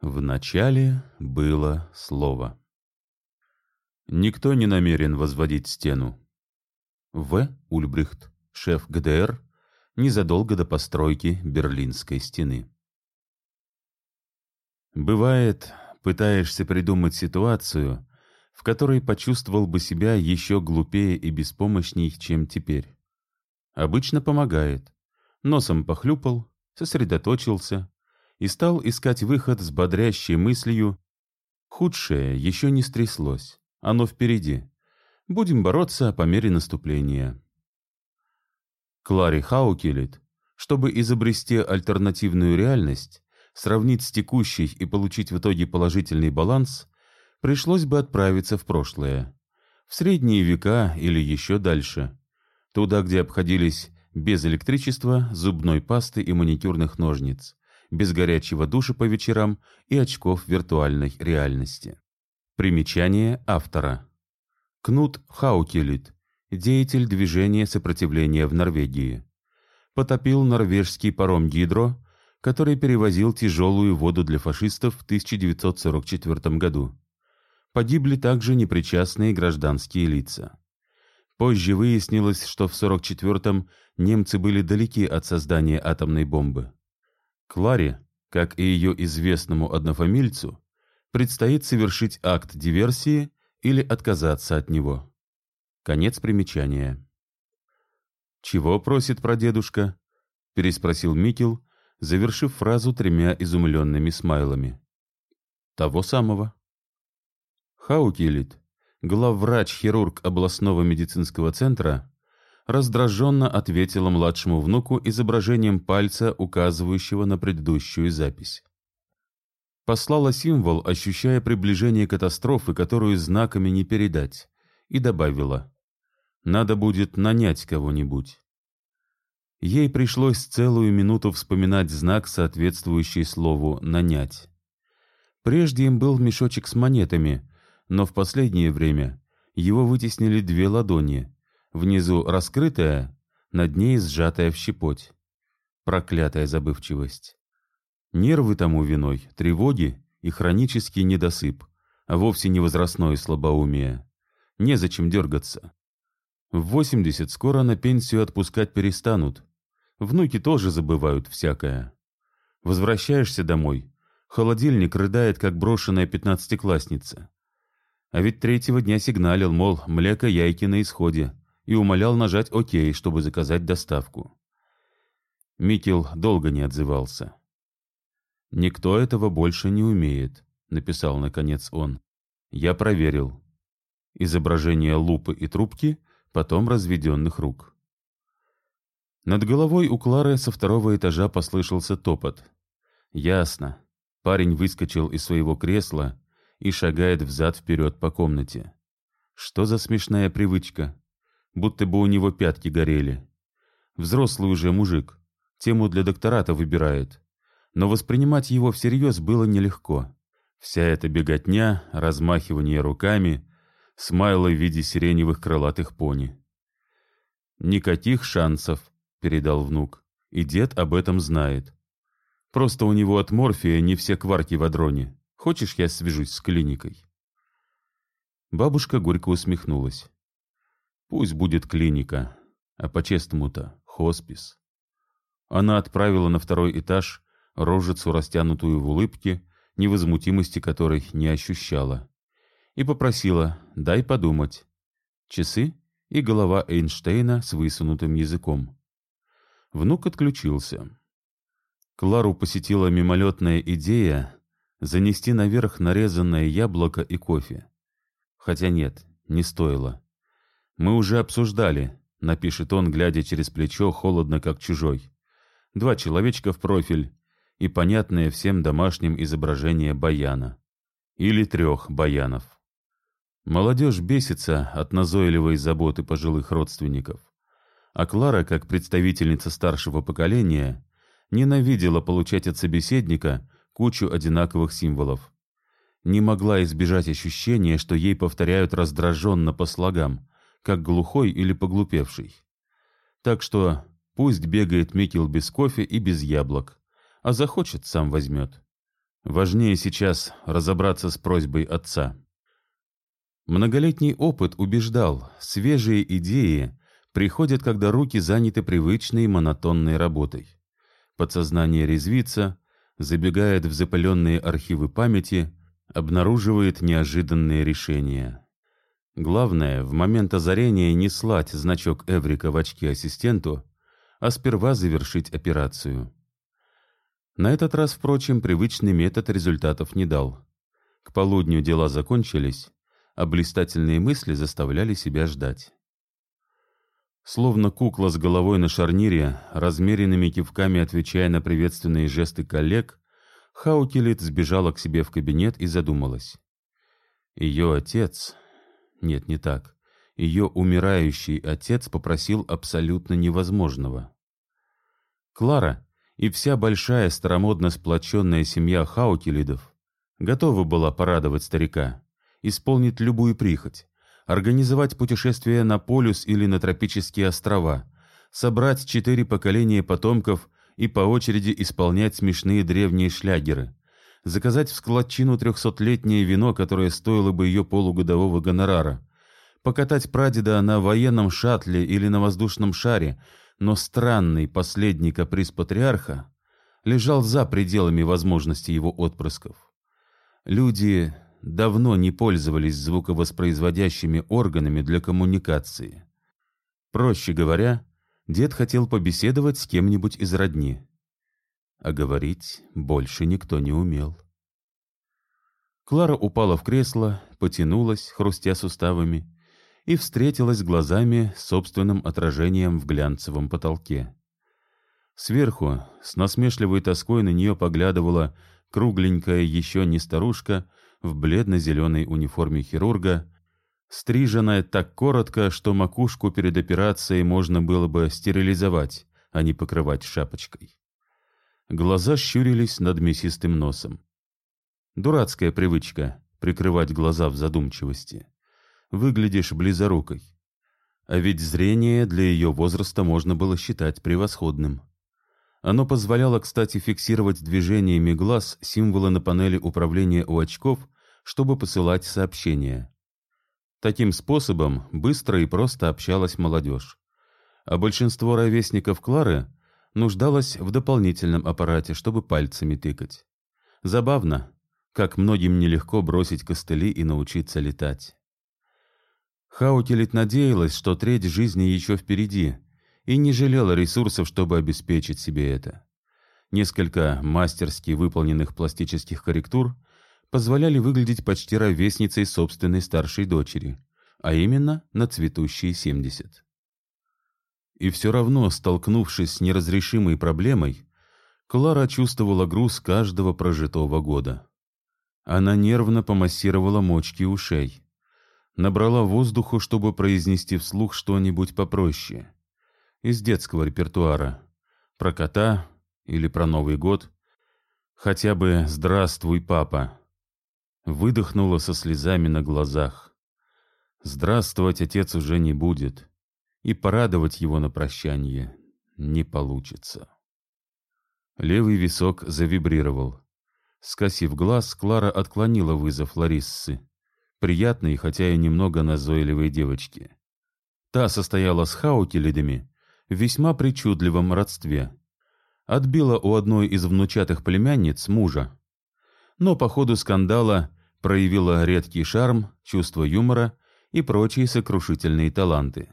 В начале было слово. Никто не намерен возводить стену. В. Ульбрихт, шеф ГДР, незадолго до постройки Берлинской стены. Бывает, пытаешься придумать ситуацию, в которой почувствовал бы себя еще глупее и беспомощней, чем теперь. Обычно помогает. Носом похлюпал, сосредоточился и стал искать выход с бодрящей мыслью «Худшее еще не стряслось, оно впереди. Будем бороться по мере наступления». Клари Хаукелит, чтобы изобрести альтернативную реальность, сравнить с текущей и получить в итоге положительный баланс, пришлось бы отправиться в прошлое, в средние века или еще дальше, туда, где обходились без электричества, зубной пасты и маникюрных ножниц, без горячего душа по вечерам и очков виртуальной реальности. Примечание автора. Кнут Хаукелит, деятель движения сопротивления в Норвегии. Потопил норвежский паром «Гидро», который перевозил тяжелую воду для фашистов в 1944 году. Погибли также непричастные гражданские лица. Позже выяснилось, что в 1944-м немцы были далеки от создания атомной бомбы. Кларе, как и ее известному однофамильцу, предстоит совершить акт диверсии или отказаться от него. Конец примечания. «Чего просит прадедушка?» — переспросил Микел, завершив фразу тремя изумленными смайлами. «Того самого». Хаукилит, главврач-хирург областного медицинского центра, раздраженно ответила младшему внуку изображением пальца, указывающего на предыдущую запись. Послала символ, ощущая приближение катастрофы, которую знаками не передать, и добавила «Надо будет нанять кого-нибудь». Ей пришлось целую минуту вспоминать знак, соответствующий слову «нанять». Прежде им был мешочек с монетами, но в последнее время его вытеснили две ладони, внизу раскрытая, над ней сжатая в щепоть. Проклятая забывчивость. Нервы тому виной, тревоги и хронический недосып, а вовсе не возрастное слабоумие. Незачем дергаться. В восемьдесят скоро на пенсию отпускать перестанут. Внуки тоже забывают всякое. Возвращаешься домой. Холодильник рыдает, как брошенная пятнадцатиклассница. А ведь третьего дня сигналил, мол, млеко яйки на исходе, и умолял нажать «Ок», чтобы заказать доставку. Микел долго не отзывался. «Никто этого больше не умеет», — написал наконец он. «Я проверил. Изображение лупы и трубки, потом разведенных рук». Над головой у Клары со второго этажа послышался топот. «Ясно». Парень выскочил из своего кресла и шагает взад-вперед по комнате. Что за смешная привычка? Будто бы у него пятки горели. Взрослый уже мужик. Тему для доктората выбирает. Но воспринимать его всерьез было нелегко. Вся эта беготня, размахивание руками, смайлы в виде сиреневых крылатых пони. «Никаких шансов», — передал внук, и дед об этом знает. Просто у него от морфия не все кварки в адроне. Хочешь, я свяжусь с клиникой?» Бабушка горько усмехнулась. «Пусть будет клиника, а по-честному-то хоспис». Она отправила на второй этаж рожицу, растянутую в улыбке, невозмутимости которой не ощущала, и попросила «дай подумать». Часы и голова Эйнштейна с высунутым языком. Внук отключился. Клару посетила мимолетная идея занести наверх нарезанное яблоко и кофе. Хотя нет, не стоило. Мы уже обсуждали, напишет он, глядя через плечо, холодно как чужой. Два человечка в профиль и понятное всем домашним изображение баяна. Или трех баянов. Молодежь бесится от назойливой заботы пожилых родственников. А Клара, как представительница старшего поколения, ненавидела получать от собеседника кучу одинаковых символов. Не могла избежать ощущения, что ей повторяют раздраженно по слогам, как глухой или поглупевший. Так что пусть бегает Микел без кофе и без яблок, а захочет, сам возьмет. Важнее сейчас разобраться с просьбой отца. Многолетний опыт убеждал, свежие идеи приходят, когда руки заняты привычной монотонной работой. Подсознание резвится, забегает в запыленные архивы памяти, обнаруживает неожиданные решения. Главное, в момент озарения не слать значок Эврика в очки ассистенту, а сперва завершить операцию. На этот раз, впрочем, привычный метод результатов не дал. К полудню дела закончились, а блистательные мысли заставляли себя ждать. Словно кукла с головой на шарнире, размеренными кивками отвечая на приветственные жесты коллег, Хаукелит сбежала к себе в кабинет и задумалась. Ее отец... Нет, не так. Ее умирающий отец попросил абсолютно невозможного. Клара и вся большая старомодно сплоченная семья Хаукелидов готова была порадовать старика, исполнить любую прихоть, организовать путешествие на полюс или на тропические острова, собрать четыре поколения потомков и по очереди исполнять смешные древние шлягеры, заказать в складчину трехсотлетнее вино, которое стоило бы ее полугодового гонорара, покатать прадеда на военном шаттле или на воздушном шаре, но странный последний каприз патриарха лежал за пределами возможностей его отпрысков. Люди давно не пользовались звуковоспроизводящими органами для коммуникации. Проще говоря, дед хотел побеседовать с кем-нибудь из родни а говорить больше никто не умел. Клара упала в кресло, потянулась, хрустя суставами, и встретилась глазами с собственным отражением в глянцевом потолке. Сверху, с насмешливой тоской на нее поглядывала кругленькая еще не старушка в бледно-зеленой униформе хирурга, стриженная так коротко, что макушку перед операцией можно было бы стерилизовать, а не покрывать шапочкой. Глаза щурились над мясистым носом. Дурацкая привычка — прикрывать глаза в задумчивости. Выглядишь близорукой. А ведь зрение для ее возраста можно было считать превосходным. Оно позволяло, кстати, фиксировать движениями глаз символы на панели управления у очков, чтобы посылать сообщения. Таким способом быстро и просто общалась молодежь. А большинство ровесников Клары — нуждалась в дополнительном аппарате, чтобы пальцами тыкать. Забавно, как многим нелегко бросить костыли и научиться летать. Хаукелит надеялась, что треть жизни еще впереди, и не жалела ресурсов, чтобы обеспечить себе это. Несколько мастерски выполненных пластических корректур позволяли выглядеть почти ровесницей собственной старшей дочери, а именно на цветущие 70. И все равно, столкнувшись с неразрешимой проблемой, Клара чувствовала груз каждого прожитого года. Она нервно помассировала мочки ушей. Набрала воздуху, чтобы произнести вслух что-нибудь попроще. Из детского репертуара. Про кота или про Новый год. Хотя бы «Здравствуй, папа». Выдохнула со слезами на глазах. Здравствовать отец уже не будет и порадовать его на прощание не получится. Левый висок завибрировал. Скосив глаз, Клара отклонила вызов Лариссы, приятной, хотя и немного назойливой девочки. Та состояла с хаукелидами в весьма причудливом родстве. Отбила у одной из внучатых племянниц мужа. Но по ходу скандала проявила редкий шарм, чувство юмора и прочие сокрушительные таланты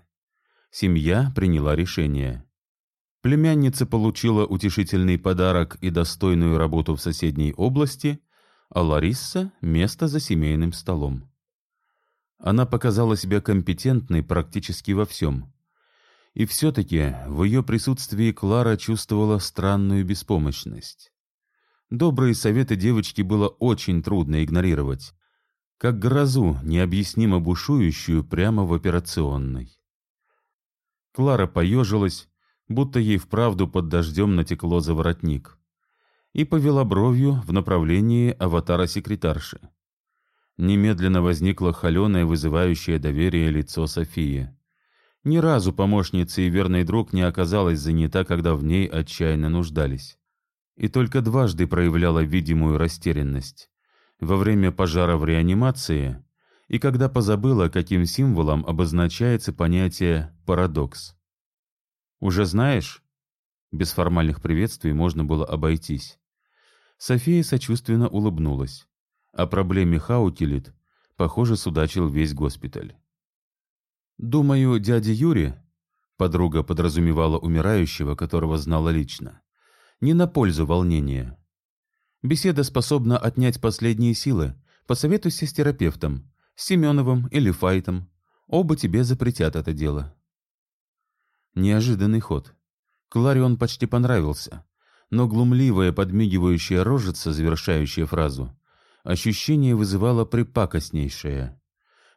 семья приняла решение. Племянница получила утешительный подарок и достойную работу в соседней области, а Ларисса — место за семейным столом. Она показала себя компетентной практически во всем. И все-таки в ее присутствии Клара чувствовала странную беспомощность. Добрые советы девочки было очень трудно игнорировать, как грозу, необъяснимо бушующую прямо в операционной. Клара поежилась, будто ей вправду под дождем натекло за воротник, и повела бровью в направлении аватара секретарши. Немедленно возникло холеное, вызывающее доверие лицо Софии. Ни разу помощница и верный друг не оказалась занята, когда в ней отчаянно нуждались. и только дважды проявляла видимую растерянность. Во время пожара в реанимации и когда позабыла, каким символом обозначается понятие «парадокс». «Уже знаешь?» Без формальных приветствий можно было обойтись. София сочувственно улыбнулась. О проблеме Хаутилит, похоже, судачил весь госпиталь. «Думаю, дядя Юрий, подруга подразумевала умирающего, которого знала лично, не на пользу волнения. Беседа способна отнять последние силы. Посоветуйся с терапевтом, с Семеновым или Файтом. Оба тебе запретят это дело». Неожиданный ход. Кларе он почти понравился, но глумливая подмигивающая рожица, завершающая фразу, ощущение вызывало припакостнейшее.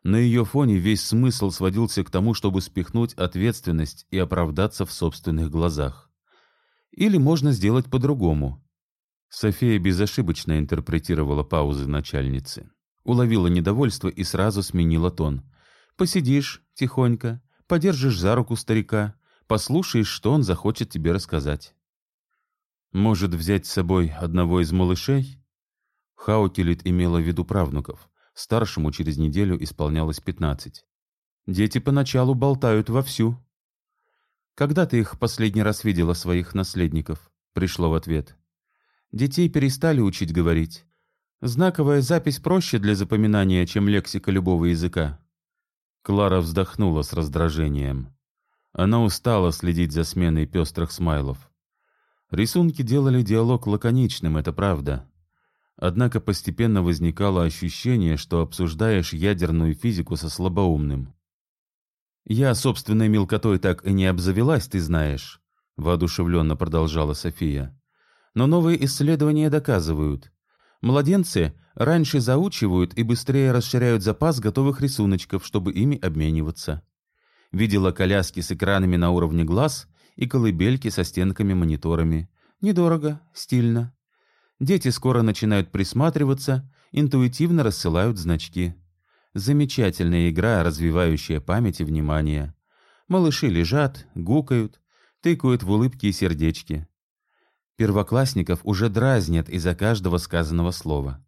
На ее фоне весь смысл сводился к тому, чтобы спихнуть ответственность и оправдаться в собственных глазах. Или можно сделать по-другому. София безошибочно интерпретировала паузы начальницы. Уловила недовольство и сразу сменила тон. «Посидишь тихонько, подержишь за руку старика, послушаешь, что он захочет тебе рассказать. Может, взять с собой одного из малышей? Хаукелит имела в виду правнуков. Старшему через неделю исполнялось пятнадцать. Дети поначалу болтают вовсю. Когда ты их последний раз видела, своих наследников? Пришло в ответ. Детей перестали учить говорить. Знаковая запись проще для запоминания, чем лексика любого языка. Клара вздохнула с раздражением. Она устала следить за сменой пестрых смайлов. Рисунки делали диалог лаконичным, это правда. Однако постепенно возникало ощущение, что обсуждаешь ядерную физику со слабоумным. «Я собственной мелкотой так и не обзавелась, ты знаешь», — воодушевленно продолжала София. «Но новые исследования доказывают. Младенцы раньше заучивают и быстрее расширяют запас готовых рисуночков, чтобы ими обмениваться видела коляски с экранами на уровне глаз и колыбельки со стенками-мониторами. Недорого, стильно. Дети скоро начинают присматриваться, интуитивно рассылают значки. Замечательная игра, развивающая память и внимание. Малыши лежат, гукают, тыкают в улыбки и сердечки. Первоклассников уже дразнят из-за каждого сказанного слова.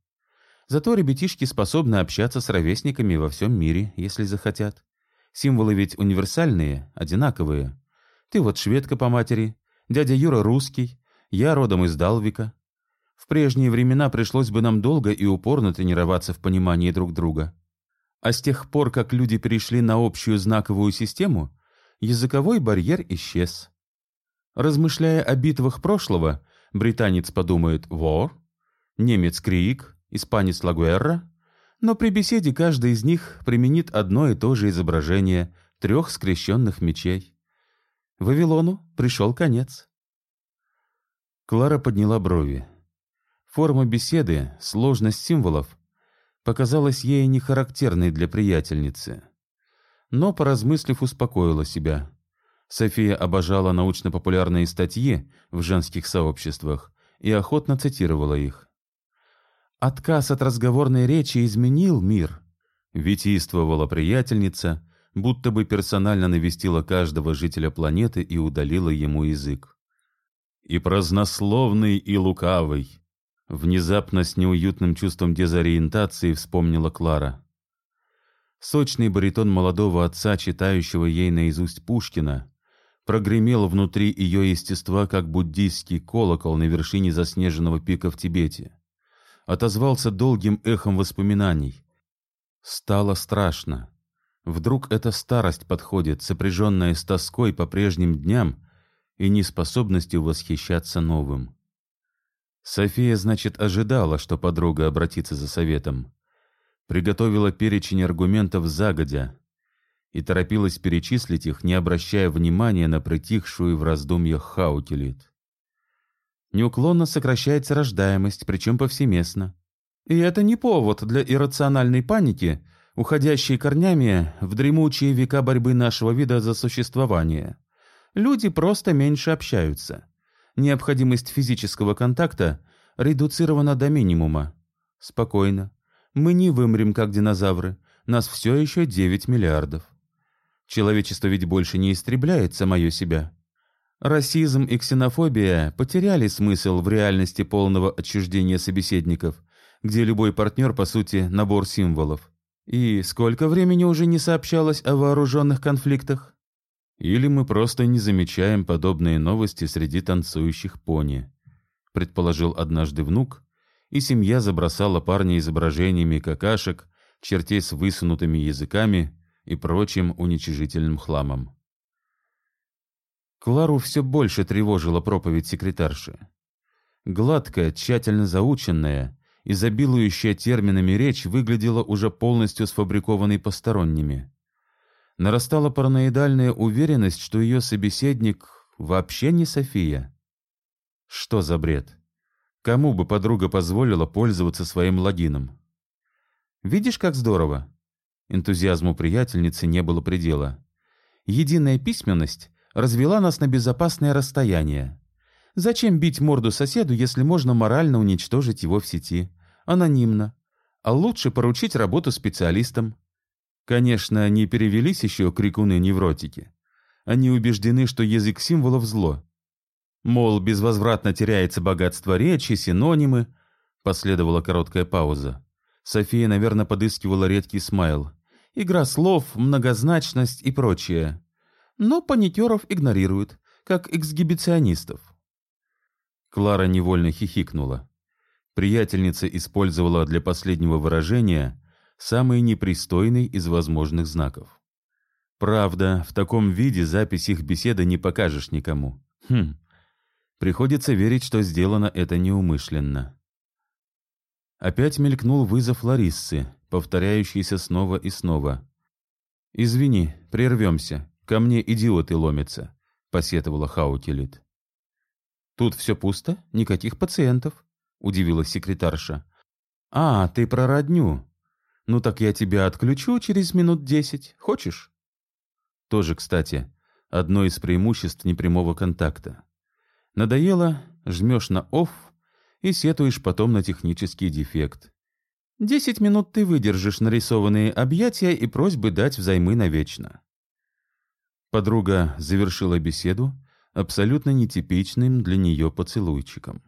Зато ребятишки способны общаться с ровесниками во всем мире, если захотят. Символы ведь универсальные, одинаковые. Ты вот шведка по матери, дядя Юра русский, я родом из Далвика. В прежние времена пришлось бы нам долго и упорно тренироваться в понимании друг друга. А с тех пор, как люди перешли на общую знаковую систему, языковой барьер исчез. Размышляя о битвах прошлого, британец подумает «вор», немец «крик», испанец «лагуэрра», но при беседе каждый из них применит одно и то же изображение трех скрещенных мечей. Вавилону пришел конец. Клара подняла брови. Форма беседы, сложность символов показалась ей не характерной для приятельницы. Но, поразмыслив, успокоила себя. София обожала научно-популярные статьи в женских сообществах и охотно цитировала их. Отказ от разговорной речи изменил мир. Витийствовала приятельница, будто бы персонально навестила каждого жителя планеты и удалила ему язык. И празднословный, и лукавый. Внезапно с неуютным чувством дезориентации вспомнила Клара. Сочный баритон молодого отца, читающего ей наизусть Пушкина, прогремел внутри ее естества, как буддийский колокол на вершине заснеженного пика в Тибете отозвался долгим эхом воспоминаний. Стало страшно. Вдруг эта старость подходит, сопряженная с тоской по прежним дням и неспособностью восхищаться новым. София, значит, ожидала, что подруга обратится за советом. Приготовила перечень аргументов загодя и торопилась перечислить их, не обращая внимания на притихшую в раздумьях Хаукелит. Неуклонно сокращается рождаемость, причем повсеместно. И это не повод для иррациональной паники, уходящей корнями в дремучие века борьбы нашего вида за существование. Люди просто меньше общаются. Необходимость физического контакта редуцирована до минимума. Спокойно. Мы не вымрем, как динозавры. Нас все еще 9 миллиардов. Человечество ведь больше не истребляет самое себя. Расизм и ксенофобия потеряли смысл в реальности полного отчуждения собеседников, где любой партнер, по сути, набор символов. И сколько времени уже не сообщалось о вооруженных конфликтах? Или мы просто не замечаем подобные новости среди танцующих пони, предположил однажды внук, и семья забросала парня изображениями какашек, чертей с высунутыми языками и прочим уничижительным хламом. Клару все больше тревожила проповедь секретарши. Гладкая, тщательно заученная, изобилующая терминами речь выглядела уже полностью сфабрикованной посторонними. Нарастала параноидальная уверенность, что ее собеседник вообще не София. Что за бред? Кому бы подруга позволила пользоваться своим логином? Видишь, как здорово? Энтузиазму приятельницы не было предела. Единая письменность развела нас на безопасное расстояние. Зачем бить морду соседу, если можно морально уничтожить его в сети? Анонимно. А лучше поручить работу специалистам. Конечно, не перевелись еще крикуны-невротики. Они убеждены, что язык символов – зло. Мол, безвозвратно теряется богатство речи, синонимы. Последовала короткая пауза. София, наверное, подыскивала редкий смайл. Игра слов, многозначность и прочее. Но паникеров игнорируют, как эксгибиционистов. Клара невольно хихикнула. Приятельница использовала для последнего выражения самый непристойный из возможных знаков. Правда, в таком виде запись их беседы не покажешь никому. Хм. Приходится верить, что сделано это неумышленно. Опять мелькнул вызов Лариссы, повторяющийся снова и снова. «Извини, прервемся. Ко мне идиоты ломятся», — посетовала Хаутилит. «Тут все пусто? Никаких пациентов?» — удивилась секретарша. «А, ты про родню. Ну так я тебя отключу через минут десять. Хочешь?» Тоже, кстати, одно из преимуществ непрямого контакта. Надоело, жмешь на «офф» и сетуешь потом на технический дефект. Десять минут ты выдержишь нарисованные объятия и просьбы дать взаймы навечно. Подруга завершила беседу, абсолютно нетипичным для нее поцелуйчиком.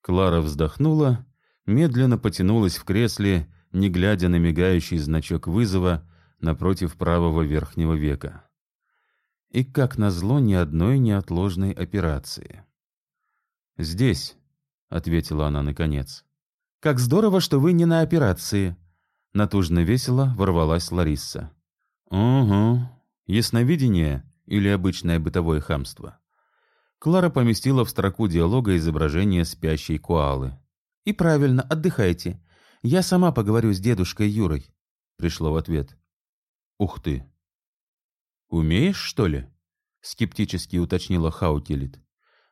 Клара вздохнула, медленно потянулась в кресле, не глядя на мигающий значок вызова напротив правого верхнего века. И, как назло, ни одной неотложной операции. «Здесь», — ответила она наконец. «Как здорово, что вы не на операции», — натужно весело ворвалась Лариса. «Угу. Ясновидение или обычное бытовое хамство. Клара поместила в строку диалога изображение спящей куалы. «И правильно, отдыхайте. Я сама поговорю с дедушкой Юрой», — пришло в ответ. «Ух ты! Умеешь, что ли?» — скептически уточнила Хаутилит.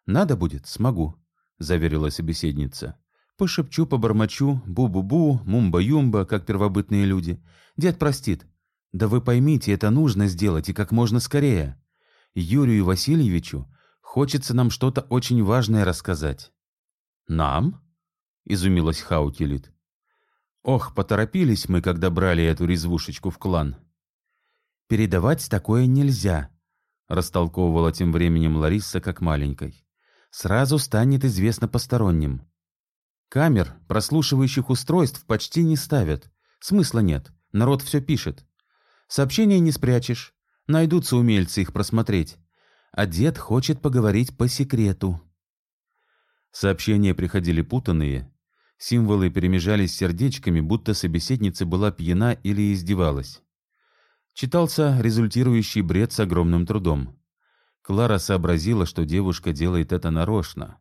«Надо будет, смогу», — заверила собеседница. «Пошепчу, побормочу, бу-бу-бу, мумба-юмба, как первобытные люди. Дед простит. Да вы поймите, это нужно сделать и как можно скорее. Юрию Васильевичу хочется нам что-то очень важное рассказать. Нам? изумилась Хаутилит. Ох, поторопились мы, когда брали эту резвушечку в клан. Передавать такое нельзя, растолковывала тем временем Лариса как маленькой. Сразу станет известно посторонним. Камер, прослушивающих устройств почти не ставят. Смысла нет. Народ все пишет. Сообщения не спрячешь. Найдутся умельцы их просмотреть. А дед хочет поговорить по секрету. Сообщения приходили путанные. Символы перемежались сердечками, будто собеседница была пьяна или издевалась. Читался результирующий бред с огромным трудом. Клара сообразила, что девушка делает это нарочно,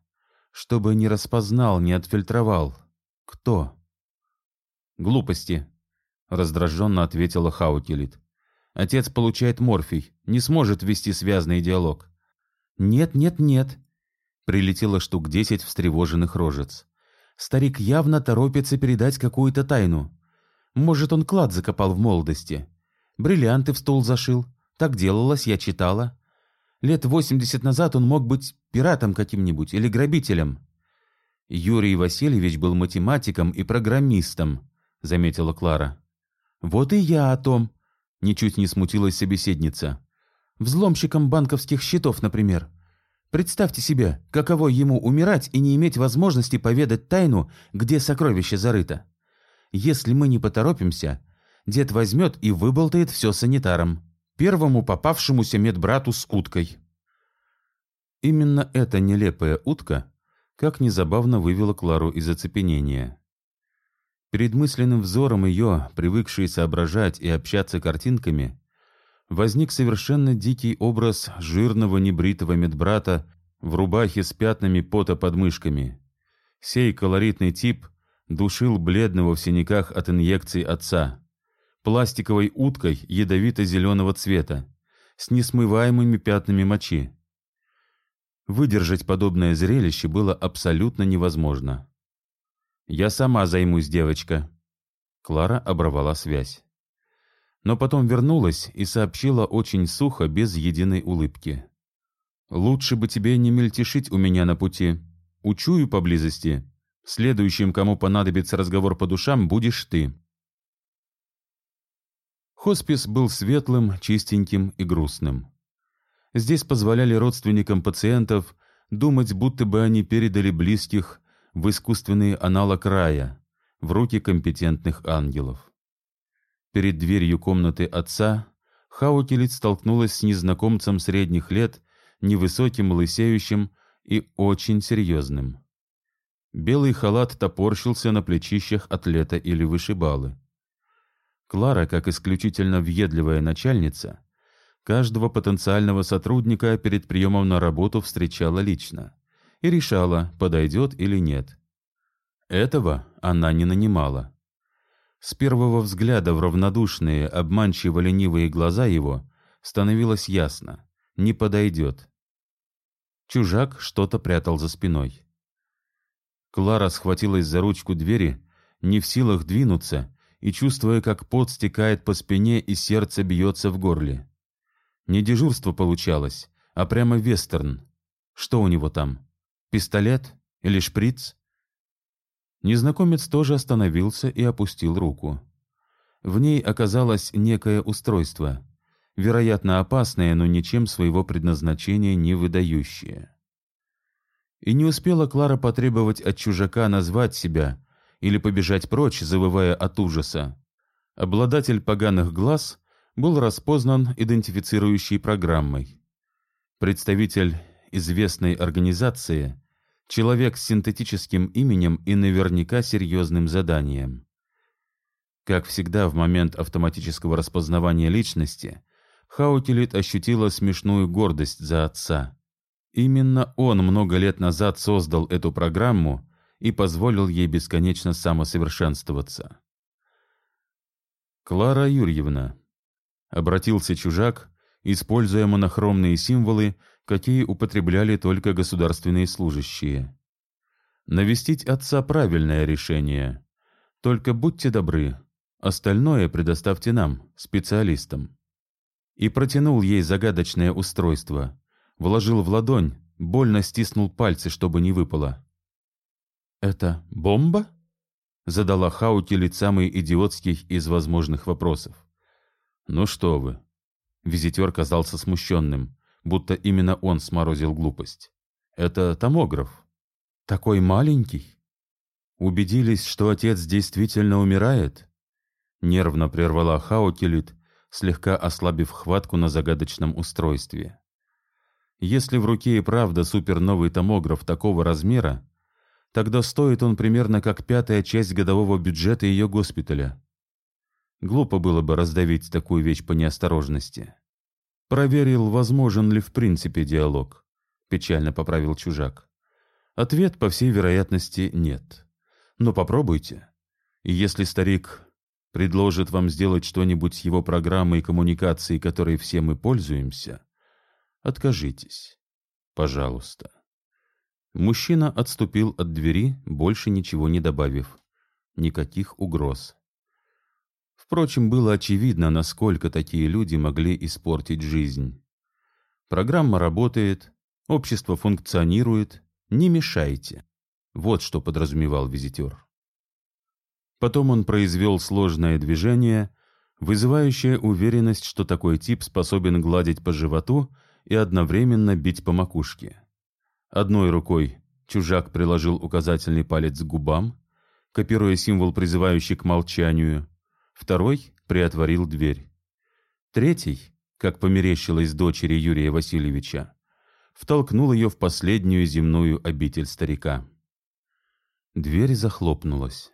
чтобы не распознал, не отфильтровал. Кто? «Глупости», — раздраженно ответила Хаутилит. Отец получает морфий, не сможет вести связный диалог. «Нет, нет, нет», — прилетело штук десять встревоженных рожец. Старик явно торопится передать какую-то тайну. Может, он клад закопал в молодости. Бриллианты в стол зашил. Так делалось, я читала. Лет восемьдесят назад он мог быть пиратом каким-нибудь или грабителем. Юрий Васильевич был математиком и программистом, заметила Клара. Вот и я о том, Ничуть не смутилась собеседница. Взломщиком банковских счетов, например. Представьте себе, каково ему умирать и не иметь возможности поведать тайну, где сокровище зарыто. Если мы не поторопимся, дед возьмет и выболтает все санитарам, первому попавшемуся медбрату с уткой. Именно эта нелепая утка, как незабавно вывела Клару из оцепенения. Перед мысленным взором ее, привыкшей соображать и общаться картинками, возник совершенно дикий образ жирного небритого медбрата в рубахе с пятнами пота под мышками. Сей колоритный тип душил бледного в синяках от инъекций отца, пластиковой уткой ядовито-зеленого цвета, с несмываемыми пятнами мочи. Выдержать подобное зрелище было абсолютно невозможно. «Я сама займусь, девочка». Клара оборвала связь но потом вернулась и сообщила очень сухо, без единой улыбки. «Лучше бы тебе не мельтешить у меня на пути. Учую поблизости. Следующим, кому понадобится разговор по душам, будешь ты». Хоспис был светлым, чистеньким и грустным. Здесь позволяли родственникам пациентов думать, будто бы они передали близких в искусственный аналог рая, в руки компетентных ангелов. Перед дверью комнаты отца Хаукелит столкнулась с незнакомцем средних лет, невысоким, лысеющим и очень серьезным. Белый халат топорщился на плечищах атлета или вышибалы. Клара, как исключительно въедливая начальница, каждого потенциального сотрудника перед приемом на работу встречала лично и решала, подойдет или нет. Этого она не нанимала. С первого взгляда в равнодушные, обманчиво-ленивые глаза его становилось ясно — не подойдет. Чужак что-то прятал за спиной. Клара схватилась за ручку двери, не в силах двинуться и чувствуя, как пот стекает по спине и сердце бьется в горле. Не дежурство получалось, а прямо вестерн. Что у него там? Пистолет или шприц? Незнакомец тоже остановился и опустил руку. В ней оказалось некое устройство, вероятно опасное, но ничем своего предназначения не выдающее. И не успела Клара потребовать от чужака назвать себя или побежать прочь, завывая от ужаса. Обладатель поганых глаз был распознан идентифицирующей программой. Представитель известной организации Человек с синтетическим именем и наверняка серьезным заданием. Как всегда в момент автоматического распознавания личности, Хаутилит ощутила смешную гордость за отца. Именно он много лет назад создал эту программу и позволил ей бесконечно самосовершенствоваться. «Клара Юрьевна», — обратился чужак, используя монохромные символы какие употребляли только государственные служащие. Навестить отца – правильное решение. Только будьте добры, остальное предоставьте нам, специалистам. И протянул ей загадочное устройство, вложил в ладонь, больно стиснул пальцы, чтобы не выпало. «Это бомба?» — задала Хаути самый идиотский из возможных вопросов. «Ну что вы!» Визитер казался смущенным будто именно он сморозил глупость. Это томограф. Такой маленький. Убедились, что отец действительно умирает? Нервно прервала Хаукелит, слегка ослабив хватку на загадочном устройстве. Если в руке и правда суперновый томограф такого размера, тогда стоит он примерно как пятая часть годового бюджета ее госпиталя. Глупо было бы раздавить такую вещь по неосторожности. Проверил, возможен ли в принципе диалог. Печально поправил чужак. Ответ, по всей вероятности, нет. Но попробуйте. И если старик предложит вам сделать что-нибудь с его программой и коммуникацией, которой все мы пользуемся, откажитесь. Пожалуйста. Мужчина отступил от двери, больше ничего не добавив. Никаких угроз. Впрочем, было очевидно, насколько такие люди могли испортить жизнь. Программа работает, общество функционирует, не мешайте. Вот что подразумевал визитер. Потом он произвел сложное движение, вызывающее уверенность, что такой тип способен гладить по животу и одновременно бить по макушке. Одной рукой чужак приложил указательный палец к губам, копируя символ, призывающий к молчанию. Второй приотворил дверь. Третий, как померещилось дочери Юрия Васильевича, втолкнул ее в последнюю земную обитель старика. Дверь захлопнулась.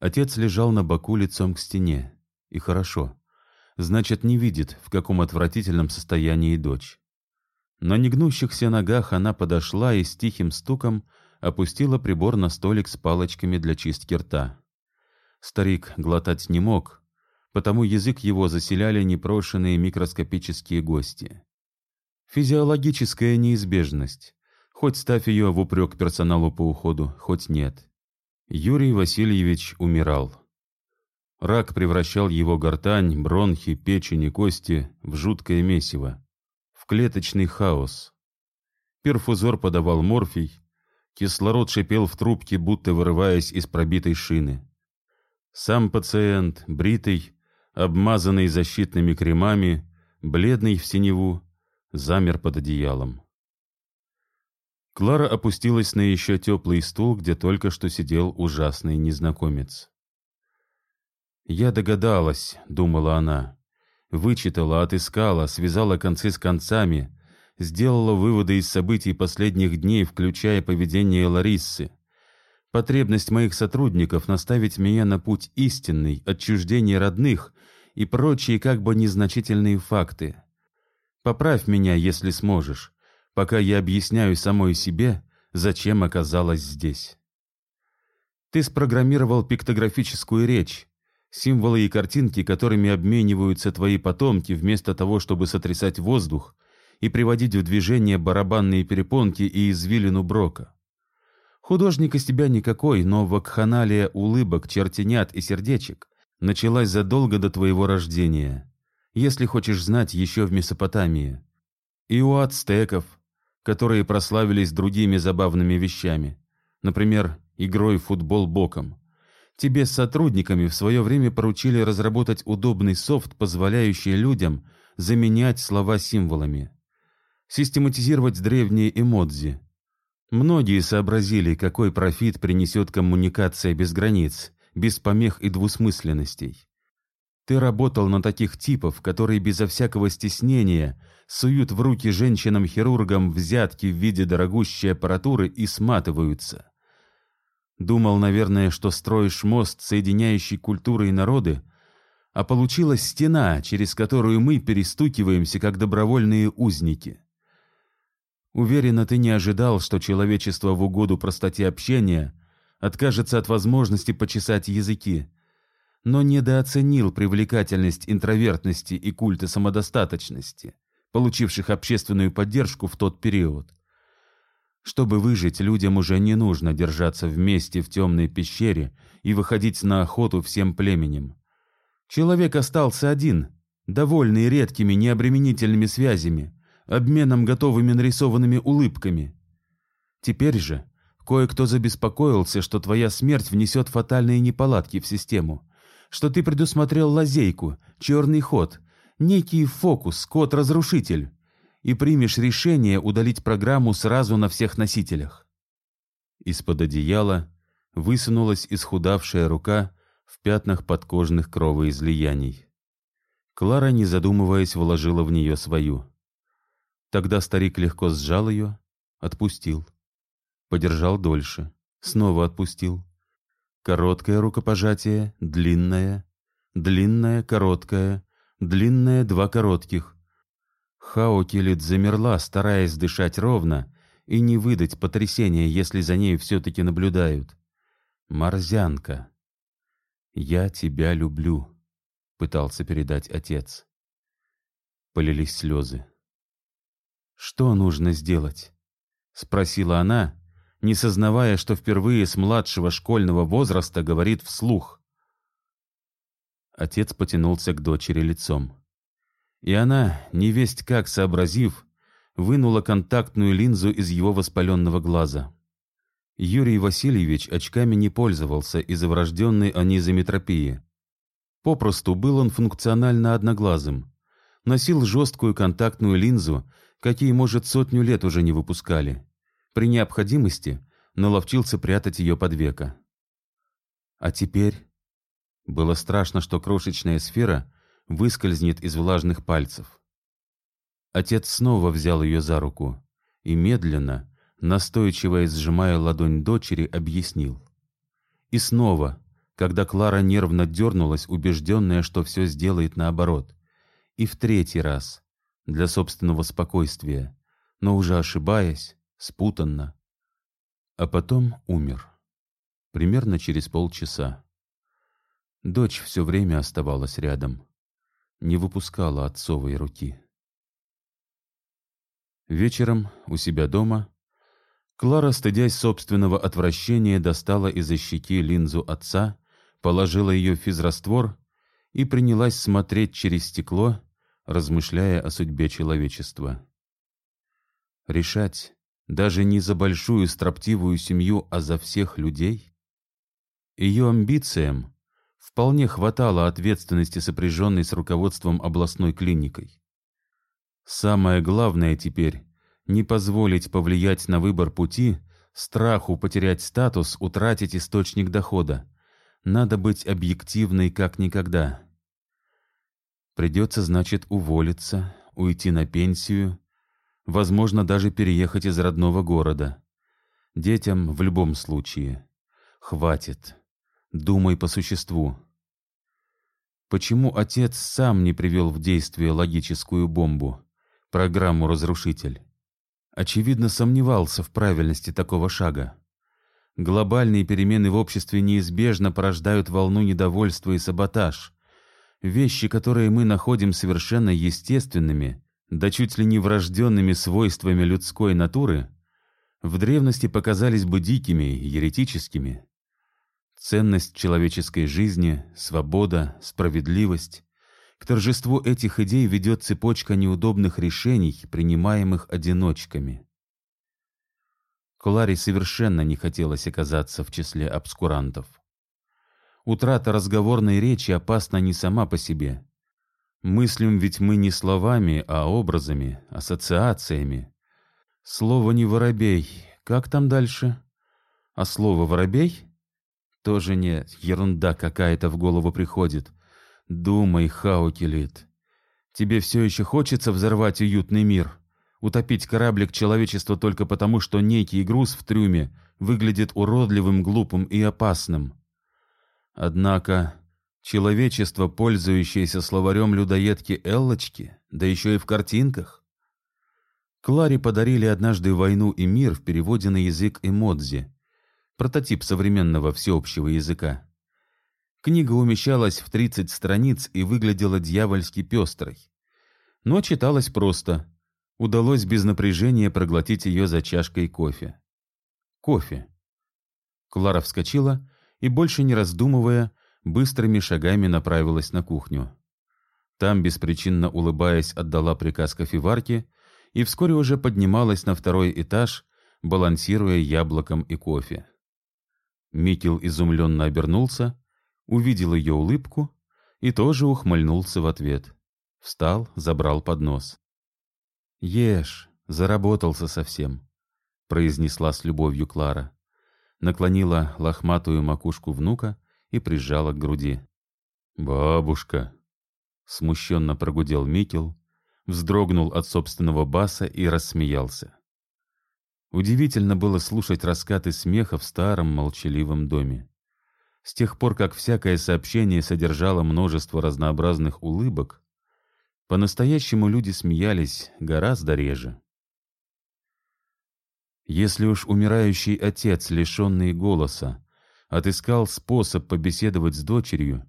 Отец лежал на боку лицом к стене. И хорошо. Значит, не видит, в каком отвратительном состоянии дочь. На негнущихся ногах она подошла и с тихим стуком опустила прибор на столик с палочками для чистки рта. Старик глотать не мог, потому язык его заселяли непрошенные микроскопические гости. Физиологическая неизбежность. Хоть ставь ее в упрек персоналу по уходу, хоть нет. Юрий Васильевич умирал. Рак превращал его гортань, бронхи, печень и кости в жуткое месиво, в клеточный хаос. Перфузор подавал морфий, кислород шипел в трубке, будто вырываясь из пробитой шины. Сам пациент, бритый, обмазанный защитными кремами, бледный в синеву, замер под одеялом. Клара опустилась на еще теплый стул, где только что сидел ужасный незнакомец. «Я догадалась», — думала она. Вычитала, отыскала, связала концы с концами, сделала выводы из событий последних дней, включая поведение Лариссы. Потребность моих сотрудников наставить меня на путь истинный, отчуждение родных и прочие как бы незначительные факты. Поправь меня, если сможешь, пока я объясняю самой себе, зачем оказалась здесь. Ты спрограммировал пиктографическую речь, Символы и картинки, которыми обмениваются твои потомки, вместо того, чтобы сотрясать воздух и приводить в движение барабанные перепонки и извилину брока. Художник из тебя никакой, но вакханалия улыбок, чертенят и сердечек началась задолго до твоего рождения, если хочешь знать, еще в Месопотамии. И у ацтеков, которые прославились другими забавными вещами, например, игрой в футбол боком. Тебе с сотрудниками в свое время поручили разработать удобный софт, позволяющий людям заменять слова символами. Систематизировать древние эмодзи. Многие сообразили, какой профит принесет коммуникация без границ, без помех и двусмысленностей. Ты работал на таких типов, которые безо всякого стеснения суют в руки женщинам-хирургам взятки в виде дорогущей аппаратуры и сматываются. Думал, наверное, что строишь мост, соединяющий культуры и народы, а получилась стена, через которую мы перестукиваемся, как добровольные узники. Уверенно, ты не ожидал, что человечество в угоду простоте общения откажется от возможности почесать языки, но недооценил привлекательность интровертности и культа самодостаточности, получивших общественную поддержку в тот период. Чтобы выжить, людям уже не нужно держаться вместе в темной пещере и выходить на охоту всем племенем. Человек остался один, довольный редкими необременительными связями, обменом готовыми нарисованными улыбками. Теперь же кое-кто забеспокоился, что твоя смерть внесет фатальные неполадки в систему, что ты предусмотрел лазейку, черный ход, некий фокус, код-разрушитель и примешь решение удалить программу сразу на всех носителях. Из-под одеяла высунулась исхудавшая рука в пятнах подкожных кровоизлияний. Клара, не задумываясь, вложила в нее свою. Тогда старик легко сжал ее, отпустил. Подержал дольше, снова отпустил. Короткое рукопожатие, длинное, длинное, короткое, длинное, два коротких. Хаокелит замерла, стараясь дышать ровно и не выдать потрясения, если за ней все-таки наблюдают. «Морзянка, я тебя люблю», — пытался передать отец. Полились слезы. «Что нужно сделать?» — спросила она, не сознавая, что впервые с младшего школьного возраста говорит вслух. Отец потянулся к дочери лицом. И она, невесть как сообразив, вынула контактную линзу из его воспаленного глаза. Юрий Васильевич очками не пользовался из-за врожденной анизометропии. Попросту был он функционально одноглазым. Носил жесткую контактную линзу, какие, может, сотню лет уже не выпускали. При необходимости наловчился прятать ее под века. А теперь... Было страшно, что крошечная сфера выскользнет из влажных пальцев. Отец снова взял ее за руку и медленно, настойчиво сжимая ладонь дочери, объяснил. И снова, когда Клара нервно дернулась, убежденная, что все сделает наоборот. И в третий раз, для собственного спокойствия, но уже ошибаясь, спутанно. А потом умер. Примерно через полчаса. Дочь все время оставалась рядом, не выпускала отцовой руки. Вечером у себя дома Клара, стыдясь собственного отвращения, достала из-за щеки линзу отца, положила ее в физраствор и принялась смотреть через стекло, размышляя о судьбе человечества. Решать даже не за большую строптивую семью, а за всех людей? Ее амбициям вполне хватало ответственности, сопряженной с руководством областной клиникой. Самое главное теперь не позволить повлиять на выбор пути, страху потерять статус, утратить источник дохода. Надо быть объективной как никогда. Придется, значит, уволиться, уйти на пенсию, возможно, даже переехать из родного города. Детям в любом случае. Хватит. Думай по существу. Почему отец сам не привел в действие логическую бомбу, программу «Разрушитель»? очевидно, сомневался в правильности такого шага. Глобальные перемены в обществе неизбежно порождают волну недовольства и саботаж. Вещи, которые мы находим совершенно естественными, да чуть ли не врожденными свойствами людской натуры, в древности показались бы дикими, еретическими. Ценность человеческой жизни, свобода, справедливость к торжеству этих идей ведет цепочка неудобных решений, принимаемых одиночками. Кларе совершенно не хотелось оказаться в числе обскурантов. Утрата разговорной речи опасна не сама по себе. Мыслим ведь мы не словами, а образами, ассоциациями. Слово не воробей. Как там дальше? А слово воробей? Тоже не ерунда какая-то в голову приходит. Думай, Хаукелит. Тебе все еще хочется взорвать уютный мир, утопить кораблик человечества только потому, что некий груз в трюме выглядит уродливым, глупым и опасным. Однако человечество, пользующееся словарем людоедки Эллочки, да еще и в картинках. Кларе подарили однажды «Войну и мир» в переводе на язык эмодзи, прототип современного всеобщего языка. Книга умещалась в 30 страниц и выглядела дьявольски пестрой. Но читалась просто. Удалось без напряжения проглотить ее за чашкой кофе. Кофе. Клара вскочила и, больше не раздумывая, быстрыми шагами направилась на кухню. Там, беспричинно улыбаясь, отдала приказ кофеварке и вскоре уже поднималась на второй этаж, балансируя яблоком и кофе. Микел изумленно обернулся, увидел ее улыбку и тоже ухмыльнулся в ответ. Встал, забрал поднос. «Ешь, заработался совсем», — произнесла с любовью Клара. Наклонила лохматую макушку внука и прижала к груди. «Бабушка!» — смущенно прогудел Микел, вздрогнул от собственного баса и рассмеялся. Удивительно было слушать раскаты смеха в старом молчаливом доме. С тех пор, как всякое сообщение содержало множество разнообразных улыбок, по-настоящему люди смеялись гораздо реже. Если уж умирающий отец, лишенный голоса, отыскал способ побеседовать с дочерью,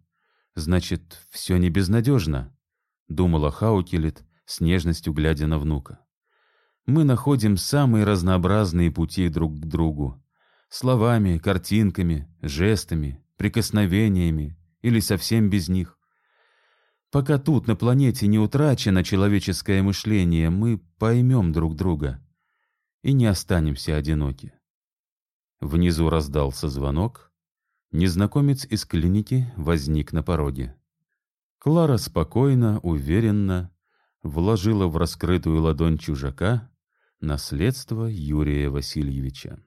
значит, все не безнадежно, думала Хаукелит, с нежностью глядя на внука. Мы находим самые разнообразные пути друг к другу. Словами, картинками, жестами, прикосновениями или совсем без них. Пока тут, на планете, не утрачено человеческое мышление, мы поймем друг друга и не останемся одиноки. Внизу раздался звонок. Незнакомец из клиники возник на пороге. Клара спокойно, уверенно вложила в раскрытую ладонь чужака Наследство Юрия Васильевича